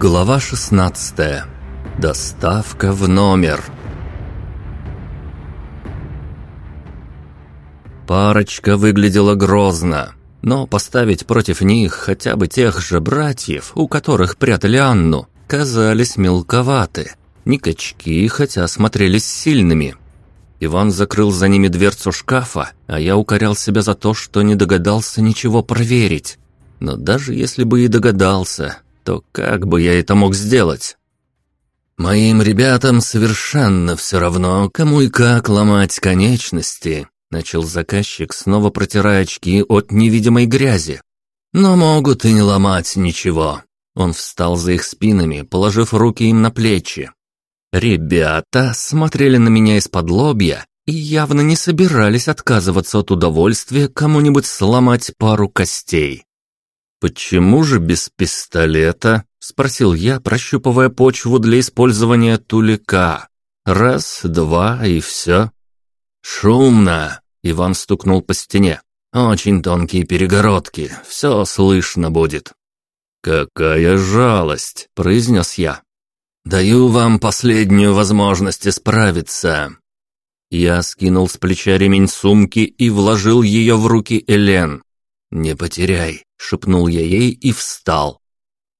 Глава 16. Доставка в номер. Парочка выглядела грозно, но поставить против них хотя бы тех же братьев, у которых прятали Анну, казались мелковаты. Не качки, хотя смотрелись сильными. Иван закрыл за ними дверцу шкафа, а я укорял себя за то, что не догадался ничего проверить. Но даже если бы и догадался, то как бы я это мог сделать? Моим ребятам совершенно все равно, кому и как ломать конечности, начал заказчик, снова протирая очки от невидимой грязи. Но могут и не ломать ничего. Он встал за их спинами, положив руки им на плечи. Ребята смотрели на меня из-под лобья и явно не собирались отказываться от удовольствия кому-нибудь сломать пару костей. «Почему же без пистолета?» — спросил я, прощупывая почву для использования тулика. «Раз, два и все». «Шумно!» — Иван стукнул по стене. «Очень тонкие перегородки, все слышно будет». «Какая жалость!» — произнес я. «Даю вам последнюю возможность исправиться». Я скинул с плеча ремень сумки и вложил ее в руки Элен. «Не потеряй», — шепнул я ей и встал.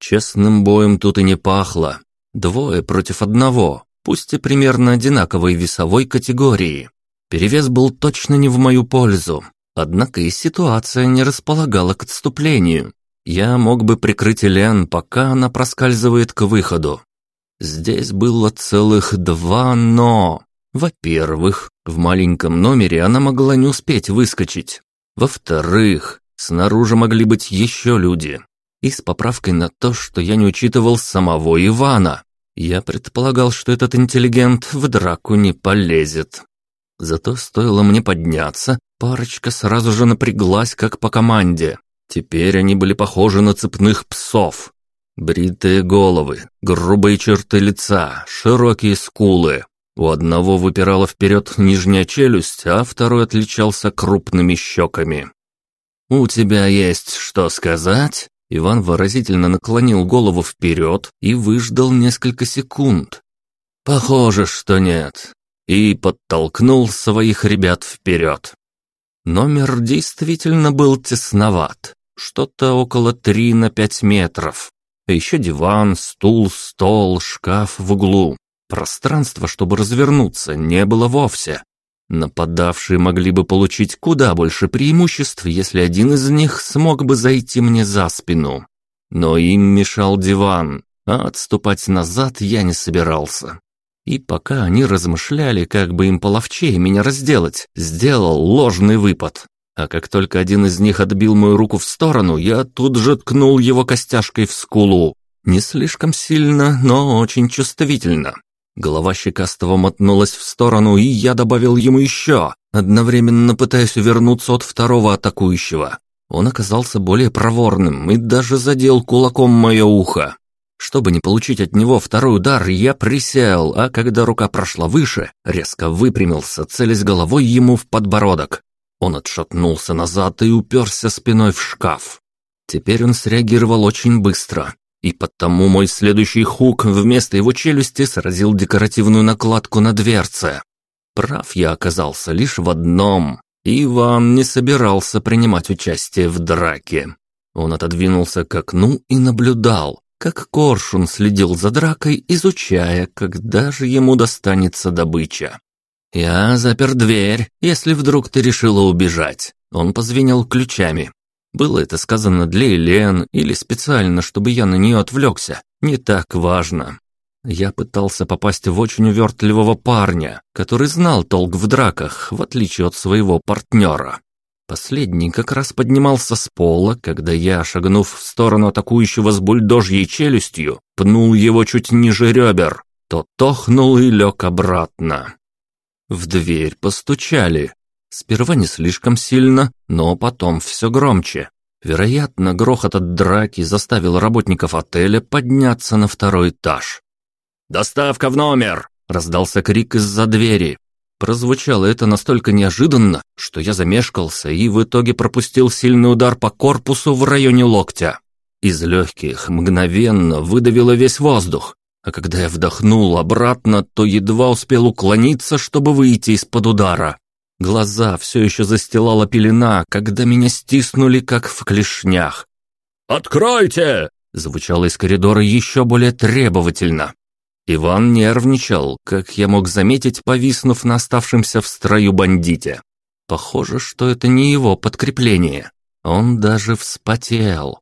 Честным боем тут и не пахло. Двое против одного, пусть и примерно одинаковой весовой категории. Перевес был точно не в мою пользу, однако и ситуация не располагала к отступлению. Я мог бы прикрыть Элен, пока она проскальзывает к выходу. Здесь было целых два «но». Во-первых, в маленьком номере она могла не успеть выскочить. Во-вторых, Снаружи могли быть еще люди. И с поправкой на то, что я не учитывал самого Ивана. Я предполагал, что этот интеллигент в драку не полезет. Зато стоило мне подняться, парочка сразу же напряглась, как по команде. Теперь они были похожи на цепных псов. Бритые головы, грубые черты лица, широкие скулы. У одного выпирала вперед нижняя челюсть, а второй отличался крупными щеками. «У тебя есть что сказать?» Иван выразительно наклонил голову вперед и выждал несколько секунд. «Похоже, что нет», и подтолкнул своих ребят вперед. Номер действительно был тесноват, что-то около три на пять метров. А еще диван, стул, стол, шкаф в углу. Пространства, чтобы развернуться, не было вовсе. Нападавшие могли бы получить куда больше преимуществ, если один из них смог бы зайти мне за спину. Но им мешал диван, а отступать назад я не собирался. И пока они размышляли, как бы им половчее меня разделать, сделал ложный выпад. А как только один из них отбил мою руку в сторону, я тут же ткнул его костяшкой в скулу. Не слишком сильно, но очень чувствительно. Голова щекастого мотнулась в сторону, и я добавил ему еще, одновременно пытаясь увернуться от второго атакующего. Он оказался более проворным и даже задел кулаком мое ухо. Чтобы не получить от него второй удар, я присел, а когда рука прошла выше, резко выпрямился, целясь головой ему в подбородок. Он отшатнулся назад и уперся спиной в шкаф. Теперь он среагировал очень быстро. И потому мой следующий хук вместо его челюсти сразил декоративную накладку на дверце. Прав я оказался лишь в одном. Иван не собирался принимать участие в драке. Он отодвинулся к окну и наблюдал, как коршун следил за дракой, изучая, когда же ему достанется добыча. «Я запер дверь, если вдруг ты решила убежать». Он позвенел ключами. Было это сказано для Елен или специально, чтобы я на нее отвлекся, не так важно. Я пытался попасть в очень увертливого парня, который знал толк в драках, в отличие от своего партнера. Последний как раз поднимался с пола, когда я, шагнув в сторону атакующего с бульдожьей челюстью, пнул его чуть ниже ребер. Тот тохнул и лег обратно. В дверь постучали, Сперва не слишком сильно, но потом все громче. Вероятно, грохот от драки заставил работников отеля подняться на второй этаж. «Доставка в номер!» – раздался крик из-за двери. Прозвучало это настолько неожиданно, что я замешкался и в итоге пропустил сильный удар по корпусу в районе локтя. Из легких мгновенно выдавило весь воздух, а когда я вдохнул обратно, то едва успел уклониться, чтобы выйти из-под удара. Глаза все еще застилала пелена, когда меня стиснули, как в клешнях. «Откройте!» — звучало из коридора еще более требовательно. Иван нервничал, как я мог заметить, повиснув на оставшемся в строю бандите. Похоже, что это не его подкрепление. Он даже вспотел.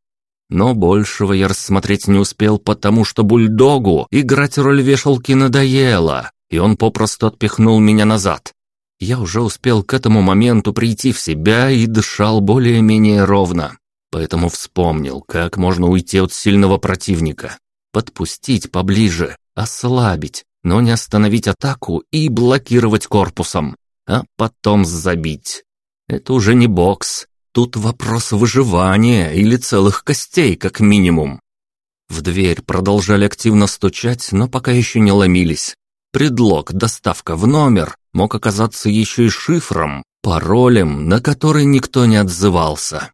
Но большего я рассмотреть не успел, потому что бульдогу играть роль вешалки надоело, и он попросту отпихнул меня назад. Я уже успел к этому моменту прийти в себя и дышал более-менее ровно. Поэтому вспомнил, как можно уйти от сильного противника. Подпустить поближе, ослабить, но не остановить атаку и блокировать корпусом, а потом забить. Это уже не бокс, Тут вопрос выживания или целых костей, как минимум. В дверь продолжали активно стучать, но пока еще не ломились. Предлог «доставка в номер» мог оказаться еще и шифром, паролем, на который никто не отзывался.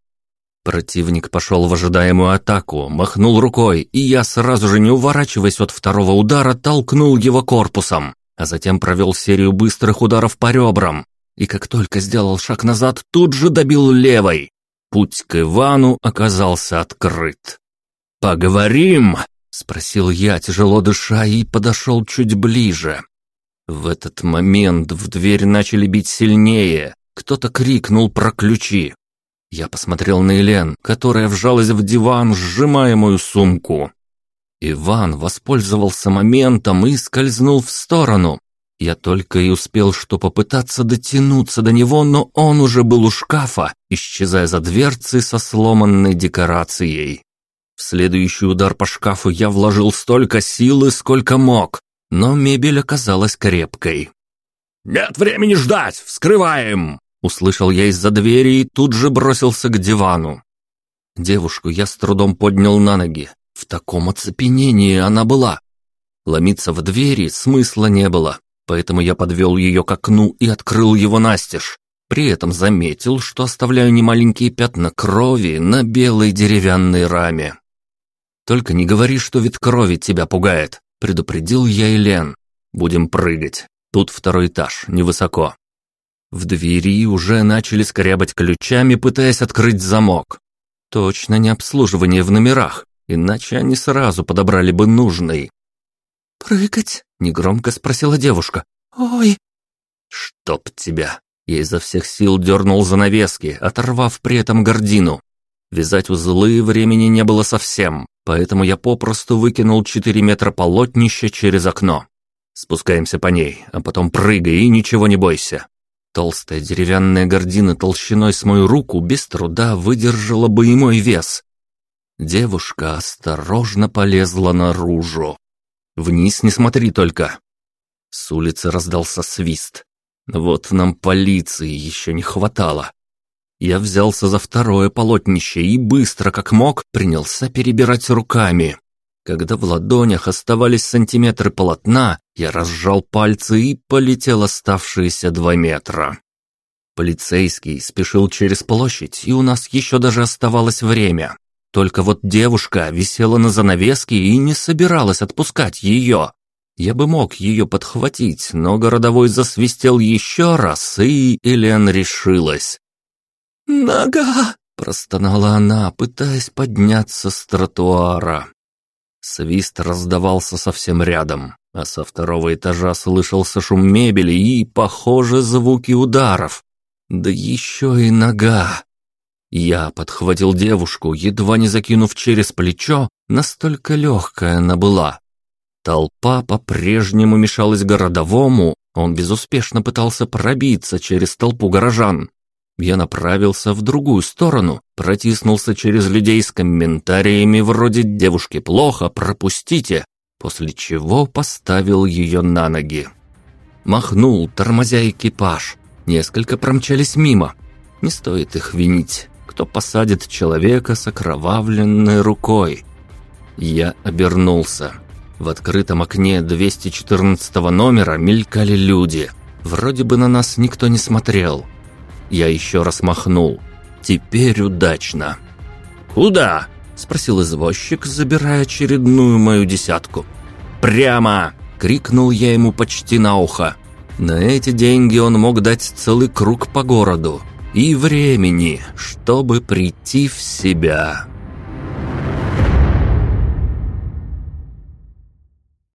Противник пошел в ожидаемую атаку, махнул рукой, и я, сразу же не уворачиваясь от второго удара, толкнул его корпусом, а затем провел серию быстрых ударов по ребрам, и как только сделал шаг назад, тут же добил левой. Путь к Ивану оказался открыт. «Поговорим?» — спросил я, тяжело дыша, и подошел чуть ближе. В этот момент в дверь начали бить сильнее. Кто-то крикнул про ключи. Я посмотрел на Елен, которая вжалась в диван, сжимая мою сумку. Иван воспользовался моментом и скользнул в сторону, я только и успел что попытаться дотянуться до него, но он уже был у шкафа, исчезая за дверцей со сломанной декорацией. Следующий удар по шкафу я вложил столько силы, сколько мог, но мебель оказалась крепкой. «Нет времени ждать! Вскрываем!» Услышал я из-за двери и тут же бросился к дивану. Девушку я с трудом поднял на ноги. В таком оцепенении она была. Ломиться в двери смысла не было поэтому я подвел ее к окну и открыл его настежь. При этом заметил, что оставляю немаленькие пятна крови на белой деревянной раме. «Только не говори, что вид крови тебя пугает», — предупредил я Елен. «Будем прыгать. Тут второй этаж, невысоко». В двери уже начали скрябать ключами, пытаясь открыть замок. Точно не обслуживание в номерах, иначе они сразу подобрали бы нужный. «Прыгать?» — негромко спросила девушка. «Ой!» «Чтоб тебя!» Я изо всех сил дернул занавески, оторвав при этом гордину. Вязать узлы времени не было совсем, поэтому я попросту выкинул четыре метра полотнища через окно. Спускаемся по ней, а потом прыгай и ничего не бойся. Толстая деревянная гордина толщиной с мою руку без труда выдержала бы и мой вес. Девушка осторожно полезла наружу. Вниз не смотри только!» С улицы раздался свист. Вот нам полиции еще не хватало. Я взялся за второе полотнище и быстро, как мог, принялся перебирать руками. Когда в ладонях оставались сантиметры полотна, я разжал пальцы и полетел оставшиеся два метра. Полицейский спешил через площадь, и у нас еще даже оставалось время. Только вот девушка висела на занавеске и не собиралась отпускать ее. Я бы мог ее подхватить, но городовой засвистел еще раз, и Элен решилась. «Нога!» – простонала она, пытаясь подняться с тротуара. Свист раздавался совсем рядом, а со второго этажа слышался шум мебели и, похоже, звуки ударов. Да еще и нога. Я подхватил девушку, едва не закинув через плечо, настолько легкая она была. Толпа по-прежнему мешалась городовому, он безуспешно пытался пробиться через толпу горожан. Я направился в другую сторону, протиснулся через людей с комментариями вроде «девушке плохо, пропустите», после чего поставил ее на ноги. Махнул, тормозя экипаж. Несколько промчались мимо. Не стоит их винить кто посадит человека с окровавленной рукой. Я обернулся. В открытом окне 214 номера мелькали люди. Вроде бы на нас никто не смотрел. Я еще раз махнул. Теперь удачно. «Куда?» – спросил извозчик, забирая очередную мою десятку. «Прямо!» — крикнул я ему почти на ухо. На эти деньги он мог дать целый круг по городу и времени, чтобы прийти в себя.